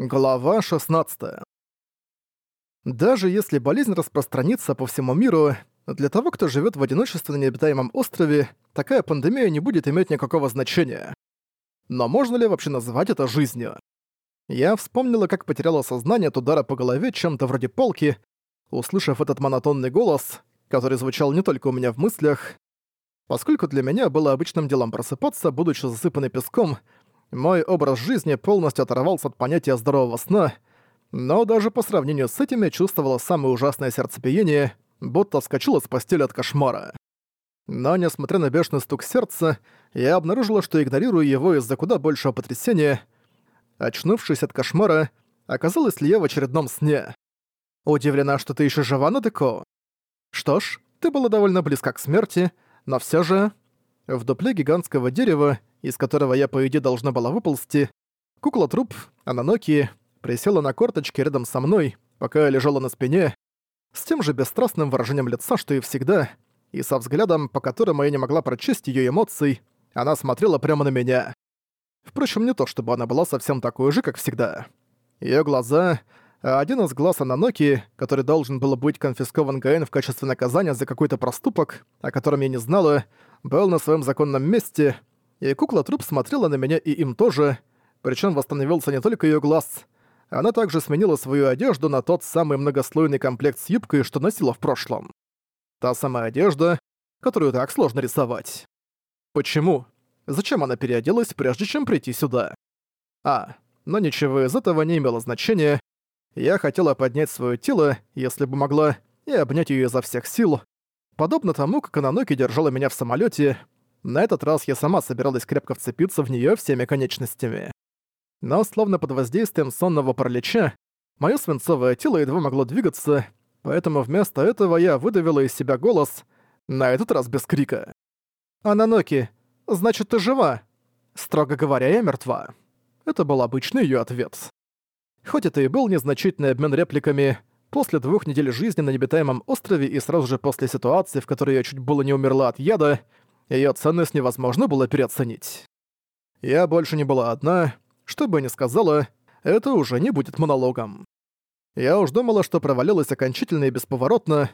Глава 16. Даже если болезнь распространится по всему миру, для того, кто живет в одиночестве на необитаемом острове, такая пандемия не будет иметь никакого значения. Но можно ли вообще назвать это жизнью? Я вспомнила, как потеряла сознание от удара по голове чем-то вроде полки, услышав этот монотонный голос, который звучал не только у меня в мыслях. Поскольку для меня было обычным делом просыпаться, будучи засыпанной песком, мой образ жизни полностью оторвался от понятия здорового сна, но даже по сравнению с этим я чувствовала самое ужасное сердцебиение, будто вскочила с постели от кошмара. Но, несмотря на бешеный стук сердца, я обнаружила, что игнорирую его из-за куда большего потрясения. Очнувшись от кошмара, оказалось ли я в очередном сне. Удивлена, что ты еще жива, Надеко? Что ж, ты была довольно близка к смерти, но все же... В дупле гигантского дерева из которого я, по идее, должна была выползти, кукла-труп, Ананоки, присела на корточки рядом со мной, пока я лежала на спине, с тем же бесстрастным выражением лица, что и всегда, и со взглядом, по которому я не могла прочесть ее эмоций, она смотрела прямо на меня. Впрочем, не то чтобы она была совсем такой же, как всегда. Ее глаза, один из глаз Ананоки, который должен был быть конфискован Гаэн в качестве наказания за какой-то проступок, о котором я не знала, был на своем законном месте, и кукла-труп смотрела на меня и им тоже, причем восстановился не только ее глаз, она также сменила свою одежду на тот самый многослойный комплект с юбкой, что носила в прошлом. Та самая одежда, которую так сложно рисовать. Почему? Зачем она переоделась, прежде чем прийти сюда? А, но ничего из этого не имело значения. Я хотела поднять свое тело, если бы могла, и обнять ее изо всех сил. Подобно тому, как Ананоки держала меня в самолете, на этот раз я сама собиралась крепко вцепиться в нее всеми конечностями. Но словно под воздействием сонного паралича, мое свинцовое тело едва могло двигаться, поэтому вместо этого я выдавила из себя голос, на этот раз без крика. «Ананоки, значит, ты жива?» Строго говоря, я мертва. Это был обычный ее ответ. Хоть это и был незначительный обмен репликами, после двух недель жизни на необитаемом острове и сразу же после ситуации, в которой я чуть было не умерла от яда, Её ценность невозможно было переоценить. Я больше не была одна, что бы ни сказала, это уже не будет монологом. Я уж думала, что провалилась окончательно и бесповоротно,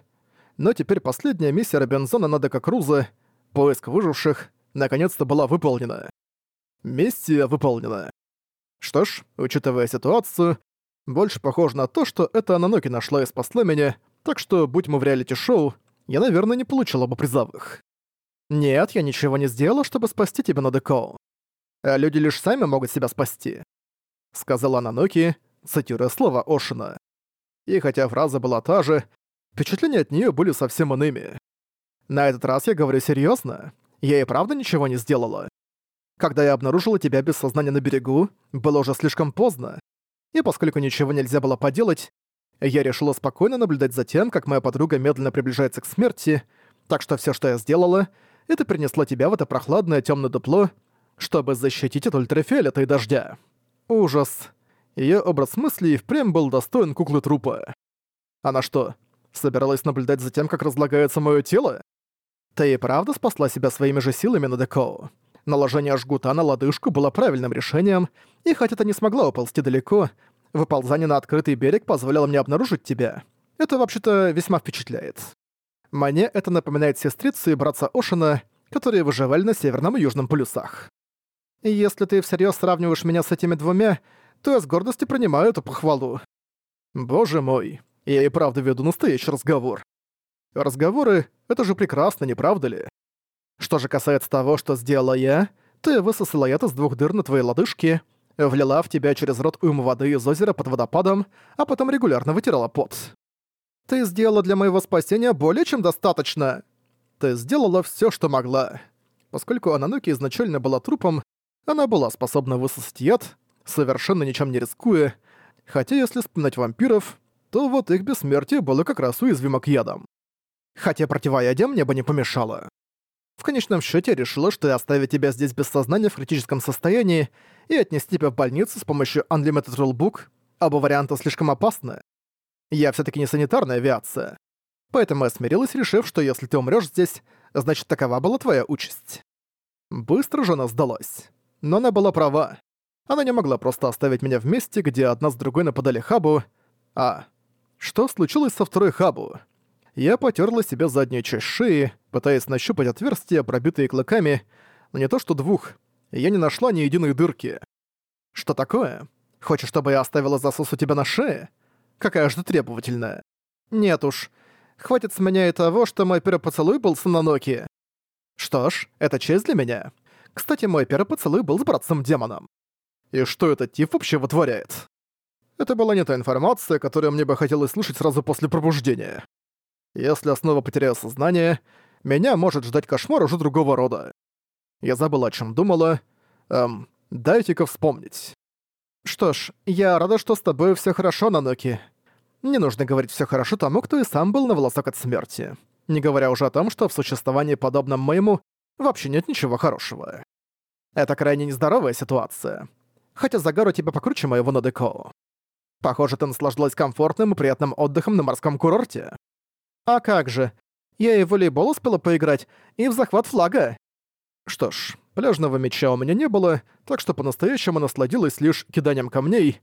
но теперь последняя миссия Робинзона Надека Круза, поиск выживших, наконец-то была выполнена. Миссия выполнена. Что ж, учитывая ситуацию, больше похоже на то, что это Ананоки нашла и спасла меня, так что, будь мы в реалити-шоу, я, наверное, не получила бы призовых. «Нет, я ничего не сделала, чтобы спасти тебя, Нодекоу. А люди лишь сами могут себя спасти», — сказала Наноки, цитируя слова Ошина. И хотя фраза была та же, впечатления от нее были совсем иными. На этот раз я говорю серьезно. Я и правда ничего не сделала. Когда я обнаружила тебя без сознания на берегу, было уже слишком поздно. И поскольку ничего нельзя было поделать, я решила спокойно наблюдать за тем, как моя подруга медленно приближается к смерти, так что все, что я сделала, это принесло тебя в это прохладное темное дупло, чтобы защитить от ультрафиолета и дождя. Ужас. Её образ мысли впрямь был достоин куклы трупа. Она что, собиралась наблюдать за тем, как разлагается моё тело? Ты и правда спасла себя своими же силами на Деко. Наложение жгута на лодыжку было правильным решением, и хотя ты не смогла уползти далеко, выползание на открытый берег позволяло мне обнаружить тебя. Это вообще-то весьма впечатляет. Мне это напоминает сестрицу и братца Ошина, которые выживали на Северном и Южном полюсах. Если ты всерьез сравниваешь меня с этими двумя, то я с гордостью принимаю эту похвалу. Боже мой, я и правда веду настоящий разговор. Разговоры — это же прекрасно, не правда ли? Что же касается того, что сделала я, я высосала яд из двух дыр на твоей лодыжке, влила в тебя через рот уйму воды из озера под водопадом, а потом регулярно вытирала пот. Ты сделала для моего спасения более чем достаточно. Ты сделала все, что могла. Поскольку Ананоки изначально была трупом, она была способна высосать яд, совершенно ничем не рискуя, хотя если вспоминать вампиров, то вот их бессмертие было как раз уязвимо к ядам. Хотя противоядие мне бы не помешало. В конечном счете решила, что я оставить тебя здесь без сознания в критическом состоянии и отнести тебя в больницу с помощью Unlimited Rulebook, оба варианта слишком опасны. Я все таки не санитарная авиация. Поэтому я смирилась, решив, что если ты умрёшь здесь, значит такова была твоя участь. Быстро же она сдалась. Но она была права. Она не могла просто оставить меня в месте, где одна с другой нападали Хабу. А, что случилось со второй Хабу? Я потерла себе заднюю часть шеи, пытаясь нащупать отверстия, пробитые клыками, но не то что двух. Я не нашла ни единой дырки. Что такое? Хочешь, чтобы я оставила засос у тебя на шее? Какая же ты требовательная. Нет уж. Хватит с меня и того, что мой первый поцелуй был с Наноки. Что ж, это честь для меня. Кстати, мой первый поцелуй был с братцем-демоном. И что этот тип вообще вытворяет? Это была не та информация, которую мне бы хотелось слышать сразу после пробуждения. Если я снова потеряю сознание, меня может ждать кошмар уже другого рода. Я забыла, о чем думала. Эм, дайте-ка вспомнить. Что ж, я рада, что с тобой все хорошо, Наноки. Не нужно говорить все хорошо тому, кто и сам был на волосок от смерти. Не говоря уже о том, что в существовании подобном моему вообще нет ничего хорошего. Это крайне нездоровая ситуация. Хотя загар у тебя покруче моего Надеко. Похоже, ты наслаждалась комфортным и приятным отдыхом на морском курорте. А как же? Я и в волейбол успела поиграть, и в захват флага. Что ж, пляжного мяча у меня не было, так что по-настоящему насладилась лишь киданием камней.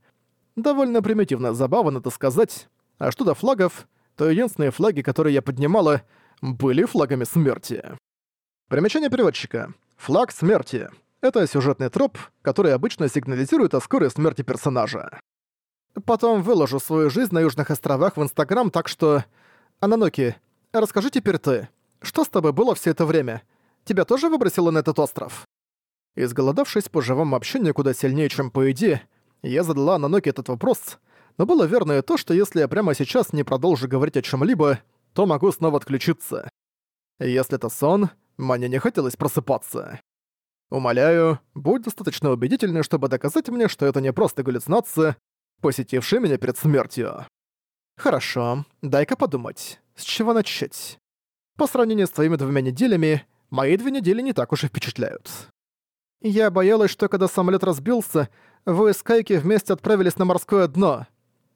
Довольно примитивная забава, надо сказать. А что до флагов, то единственные флаги, которые я поднимала, были флагами смерти. Примечание переводчика. Флаг смерти. Это сюжетный троп, который обычно сигнализирует о скорой смерти персонажа. Потом выложу свою жизнь на Южных островах в Инстаграм, так что... Ананоки, расскажи теперь ты. Что с тобой было все это время? Тебя тоже выбросило на этот остров?» Изголодавшись по живому общению куда сильнее, чем по еде, я задала Ананоки этот вопрос, но было верно и то, что если я прямо сейчас не продолжу говорить о чем либо то могу снова отключиться. Если это сон, мне не хотелось просыпаться. Умоляю, будь достаточно убедительной, чтобы доказать мне, что это не просто галлюцинация, посетившая меня перед смертью. Хорошо, дай-ка подумать, с чего начать. По сравнению с твоими двумя неделями, мои две недели не так уж и впечатляют. Я боялась, что когда самолет разбился, вы с Кайки вместе отправились на морское дно.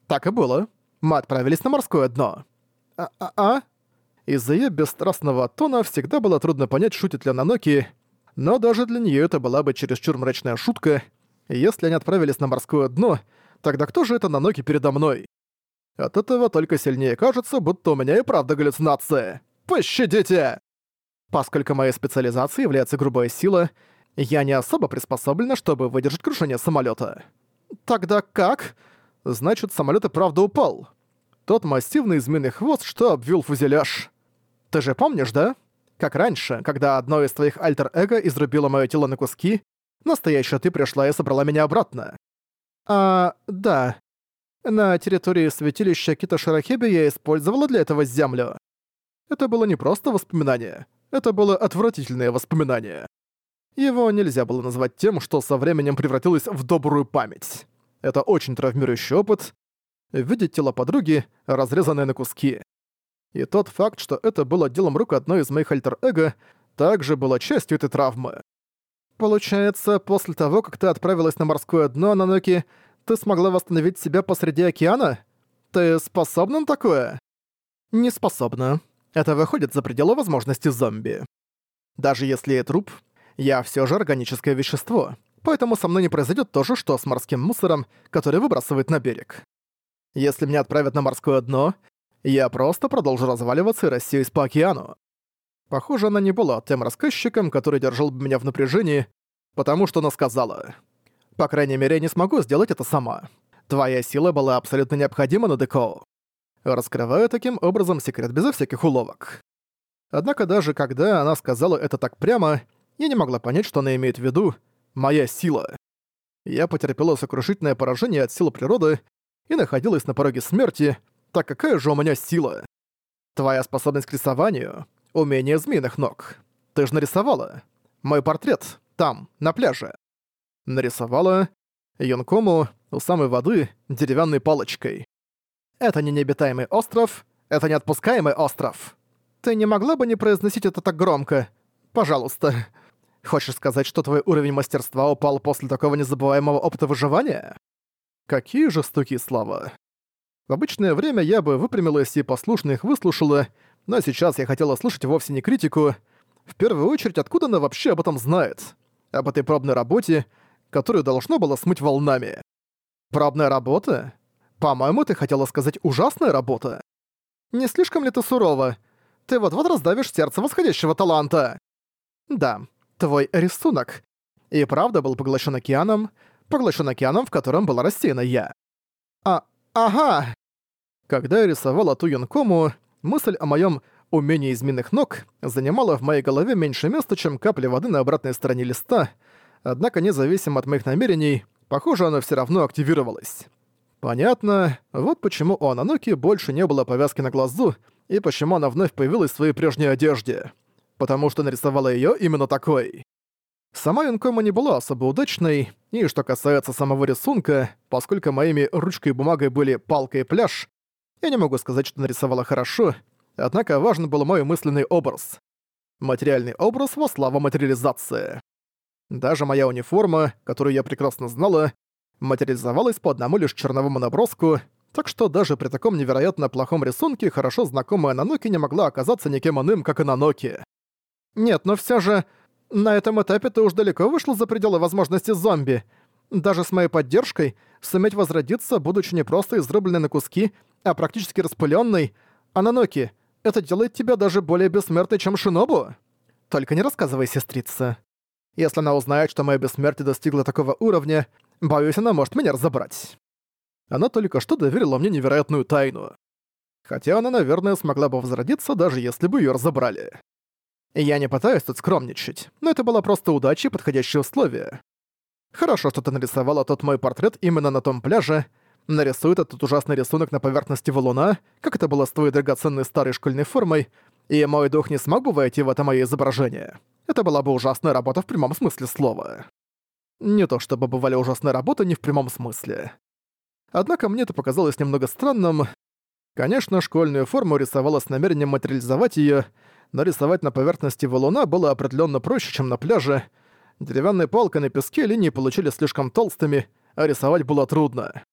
Так и было. Мы отправились на морское дно. А-а-а? Из-за её бесстрастного тона всегда было трудно понять, шутит ли Наноки, но даже для неё это была бы чересчур мрачная шутка. Если они отправились на морское дно, тогда кто же это Наноки передо мной? От этого только сильнее кажется, будто у меня и правда галлюцинация. Пощадите! Поскольку моей специализацией является грубая сила, я не особо приспособлена, чтобы выдержать крушение самолета. Тогда как? Значит, самолет и правда упал. Тот массивный змеиный хвост, что обвил фузеляж. Ты же помнишь, да? Как раньше, когда одно из твоих альтер-эго изрубило моё тело на куски, настоящая ты пришла и собрала меня обратно. А, да. На территории святилища Кита Шарахеби я использовала для этого землю. Это было не просто воспоминание. Это было отвратительное воспоминание. Его нельзя было назвать тем, что со временем превратилось в добрую память. Это очень травмирующий опыт, видеть тело подруги, разрезанное на куски. И тот факт, что это было делом рук одной из моих альтер-эго, также было частью этой травмы. Получается, после того, как ты отправилась на морское дно, Наноки, ты смогла восстановить себя посреди океана? Ты способна на такое? Не способна. Это выходит за пределы возможностей зомби. Даже если я труп, я все же органическое вещество, поэтому со мной не произойдет то же, что с морским мусором, который выбрасывает на берег. Если меня отправят на морское дно, я просто продолжу разваливаться и рассеюсь по океану. Похоже, она не была тем рассказчиком, который держал бы меня в напряжении, потому что она сказала. По крайней мере, я не смогу сделать это сама. Твоя сила была абсолютно необходима на Деко. Раскрываю таким образом секрет безо всяких уловок. Однако даже когда она сказала это так прямо, я не могла понять, что она имеет в виду «моя сила». Я потерпела сокрушительное поражение от силы природы и находилась на пороге смерти, так какая же у меня сила? Твоя способность к рисованию — умение змеиных ног. Ты же нарисовала. Мой портрет там, на пляже. Нарисовала Юнкому у самой воды деревянной палочкой. Это не необитаемый остров, это не отпускаемый остров. Ты не могла бы не произносить это так громко? Пожалуйста. Хочешь сказать, что твой уровень мастерства упал после такого незабываемого опыта выживания? Какие жестокие слова. В обычное время я бы выпрямилась и послушно их выслушала, но сейчас я хотела слушать вовсе не критику. В первую очередь, откуда она вообще об этом знает? Об этой пробной работе, которую должно было смыть волнами. Пробная работа? По-моему, ты хотела сказать «ужасная работа». Не слишком ли ты сурова? Ты вот-вот раздавишь сердце восходящего таланта. Да, твой рисунок. И правда был поглощен океаном, поглощен океаном, в котором была рассеяна я. А, ага. Когда я рисовала ту юнкому, мысль о моем умении изменных ног занимала в моей голове меньше места, чем капля воды на обратной стороне листа, однако независимо от моих намерений, похоже, оно все равно активировалось. Понятно, вот почему у Ананоки больше не было повязки на глазу, и почему она вновь появилась в своей прежней одежде. Потому что нарисовала её именно такой. Сама Юнкома не была особо удачной, и что касается самого рисунка, поскольку моими ручкой и бумагой были палка и пляж, я не могу сказать, что нарисовала хорошо, однако важен был мой мысленный образ. Материальный образ во славу материализации. Даже моя униформа, которую я прекрасно знала, материализовалась по одному лишь черновому наброску, так что даже при таком невероятно плохом рисунке хорошо знакомая Наноки не могла оказаться никем иным, как и Наноки. Нет, но все же, на этом этапе ты уж далеко вышла за пределы возможности зомби. Даже с моей поддержкой суметь возродиться, будучи не просто изрубленной на куски, а практически распыленной, а Наноки, это делает тебя даже более бессмертной, чем Шинобу? Только не рассказывай, сестрица. Если она узнает, что мое бессмертие достигло такого уровня, боюсь, она может меня разобрать. Она только что доверила мне невероятную тайну. Хотя она, наверное, смогла бы возродиться, даже если бы её разобрали. Я не пытаюсь тут скромничать, но это была просто удача и подходящие условия. Хорошо, что ты нарисовала тот мой портрет именно на том пляже. Нарисуй этот ужасный рисунок на поверхности валуна, как это было с твоей драгоценной старой школьной формой, и мой дух не смог бы войти в это моё изображение. Это была бы ужасная работа в прямом смысле слова. Не то чтобы бывали ужасные работы не в прямом смысле. Однако мне это показалось немного странным. Конечно, школьную форму рисовала с намерением материализовать её, но рисовать на поверхности валуна было определённо проще, чем на пляже. Деревянной палкой на песке линии получили слишком толстыми, а рисовать было трудно.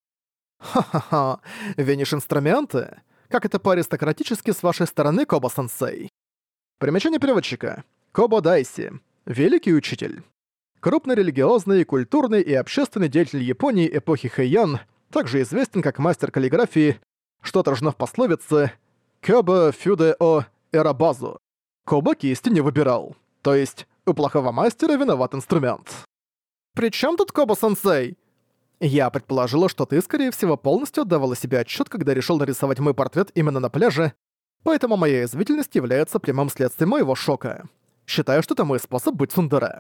Ха-ха-ха, виниш-инструменты? Как это по-аристократически с вашей стороны, Коба-сенсей? Примечание переводчика. Кобо Дайси. Великий учитель. Крупный религиозный, культурный и общественный деятель Японии эпохи Хэйян – также известен как мастер каллиграфии, что отражено в пословице «Кёба фюде о эрабазу». Коба кисти не выбирал. То есть, у плохого мастера виноват инструмент. «При чём тут Коба-сенсей?» Я предположила, что ты, скорее всего, полностью отдавала себе отчет, когда решил нарисовать мой портрет именно на пляже, поэтому моя извительность является прямым следствием моего шока. Считаю, что это мой способ быть сундере.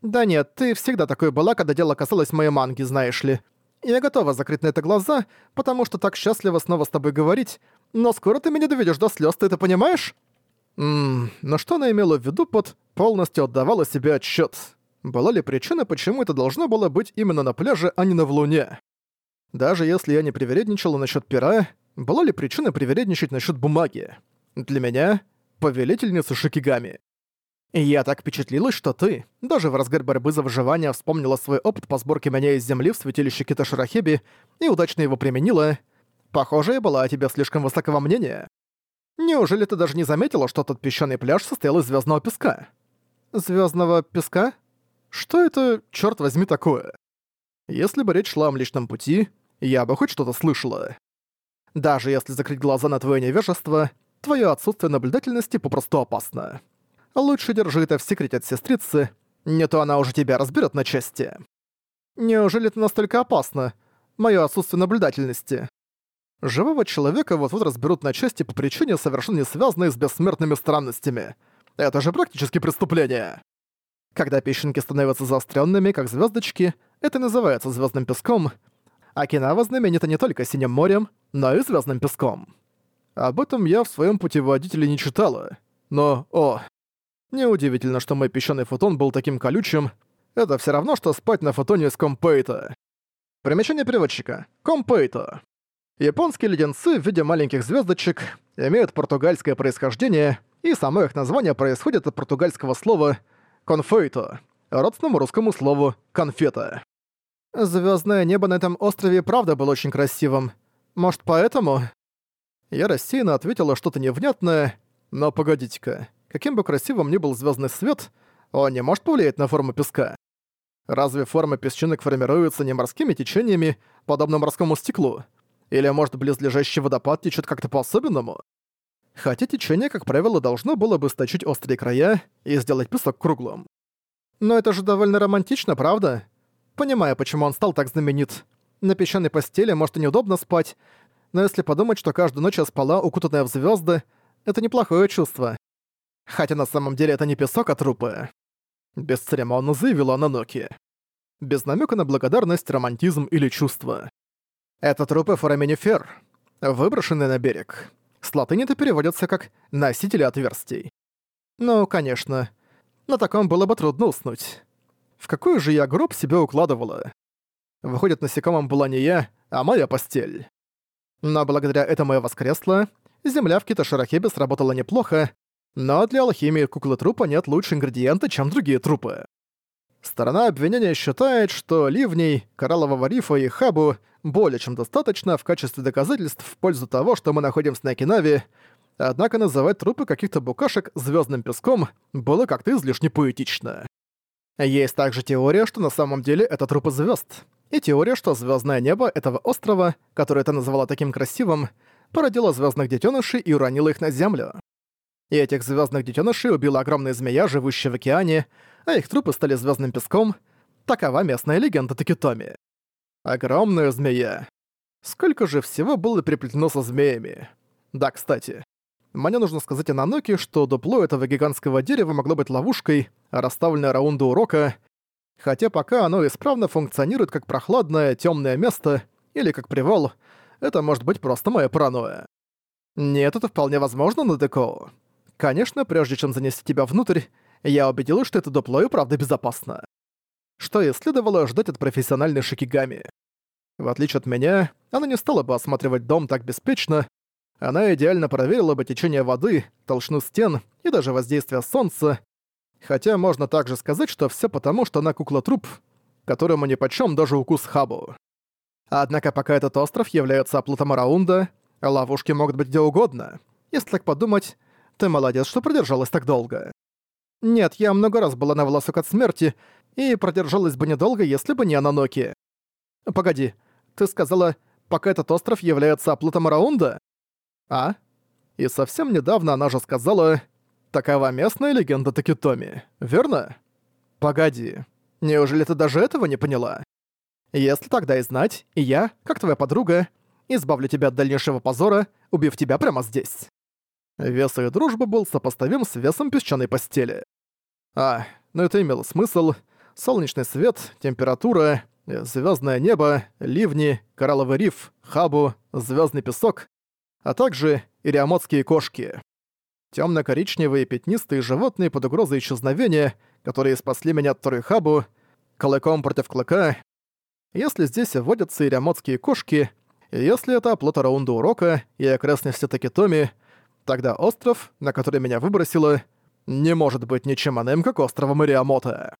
Да нет, ты всегда такой была, когда дело касалось моей манги, знаешь ли. Я готова закрыть на это глаза, потому что так счастлива снова с тобой говорить, но скоро ты меня доведешь до слез, ты это понимаешь? Ммм, но что она имела в виду под «полностью отдавала себе отчет? Была ли причина, почему это должно было быть именно на пляже, а не на в луне? Даже если я не привередничала насчет пера, была ли причина привередничать насчет бумаги? Для меня — повелительница Шикигами. «Я так впечатлилась, что ты, даже в разгар борьбы за выживание, вспомнила свой опыт по сборке меня из земли в святилище Киташирахеби и удачно его применила. Похоже, я была о тебе слишком высокого мнения. Неужели ты даже не заметила, что тот песчаный пляж состоял из звездного песка?» Звездного песка? Что это, черт возьми, такое? Если бы речь шла о личном пути, я бы хоть что-то слышала. Даже если закрыть глаза на твое невежество, твое отсутствие наблюдательности попросту опасно. Лучше держи это в секрете от сестрицы, не то она уже тебя разберет на части. Неужели это настолько опасно? Моё отсутствие наблюдательности. Живого человека вот-вот разберут на части по причине, совершенно не связанной с бессмертными странностями. Это же практически преступление. Когда песчинки становятся заостренными, как звездочки, это называется звездным песком. Окинава знаменита не только синим морем, но и звездным песком. Об этом я в своем путеводителе не читала. Но, о, Неудивительно, что мой песчаный фотон был таким колючим. Это все равно, что спать на фотоне из компейта. Примечание переводчика. Компейто. Японские леденцы в виде маленьких звездочек имеют португальское происхождение, и само их название происходит от португальского слова «конфейто», родственному русскому слову «конфета». Звездное небо на этом острове правда было очень красивым. Может, поэтому? Я рассеянно ответила что-то невнятное, но погодите-ка. Каким бы красивым ни был звездный свет, он не может повлиять на форму песка. Разве форма песчинок формируется не морскими течениями, подобно морскому стеклу? Или, может, близлежащий водопад течет как-то по-особенному? Хотя течение, как правило, должно было бы сточить острые края и сделать песок круглым. Но это же довольно романтично, правда? Понимаю, почему он стал так знаменит. На песчаной постели, может, и неудобно спать, но если подумать, что каждую ночь я спала, укутанная в звезды, это неплохое чувство. Хотя на самом деле это не песок, а трупы. Бесцеремонно заявила Наноки. Без намека на благодарность, романтизм или чувство. Это трупы фораминифер, выброшенные на берег. С латыни это переводится как «носители отверстий». Ну, конечно. На таком было бы трудно уснуть. В какой же я гроб себе укладывала? Выходит, насекомым была не я, а моя постель. Но благодаря этому я воскресла, земля в Кита-Шарахебе сработала неплохо, но для алхимии куклы трупа нет лучше ингредиента, чем другие трупы. Сторона обвинения считает, что ливней, кораллового рифа и хабу более чем достаточно в качестве доказательств в пользу того, что мы находимся на Окинаве, однако называть трупы каких-то букашек звездным песком было как-то излишне поэтично. Есть также теория, что на самом деле это трупы звезд, и теория, что звездное небо этого острова, которое ты называла таким красивым, породило звездных детенышей и уронило их на землю. И этих звездных детенышей убила огромная змея, живущая в океане, а их трупы стали звездным песком. Такова местная легенда Такитоми. Огромная змея. Сколько же всего было приплетено со змеями. Да, кстати. Мне нужно сказать о Наноке, что дупло этого гигантского дерева могло быть ловушкой, расставленной раунду урока, хотя пока оно исправно функционирует как прохладное, темное место или как привал, это может быть просто моя паранойя. Нет, это вполне возможно, Надеко. Конечно, прежде чем занести тебя внутрь, я убедилась, что это дупло и правда безопасно. Что и следовало ожидать от профессиональной шикигами. В отличие от меня, она не стала бы осматривать дом так беспечно, она идеально проверила бы течение воды, толщину стен и даже воздействие солнца, хотя можно также сказать, что все потому, что она кукла-труп, которому нипочём даже укус Хабу. Однако пока этот остров является оплотом Араунда, ловушки могут быть где угодно. Если так подумать, ты молодец, что продержалась так долго. Нет, я много раз была на волосок от смерти, и продержалась бы недолго, если бы не Ананоки. Погоди, ты сказала, пока этот остров является оплотом Раунда? А? И совсем недавно она же сказала, такова местная легенда Такитоми, верно? Погоди, неужели ты даже этого не поняла? Если тогда и знать, и я, как твоя подруга, избавлю тебя от дальнейшего позора, убив тебя прямо здесь. Вес ее дружбы был сопоставим с весом песчаной постели. А, ну это имело смысл. Солнечный свет, температура, звездное небо, ливни, коралловый риф, хабу, звездный песок, а также ириамотские кошки. Темно-коричневые пятнистые животные под угрозой исчезновения, которые спасли меня от второй хабу, клыком против клыка. Если здесь водятся ириамотские кошки, если это оплот раунда урока и окрестности Такитоми, Тогда остров, на который меня выбросило, не может быть ничем иным, как островом Ириамота.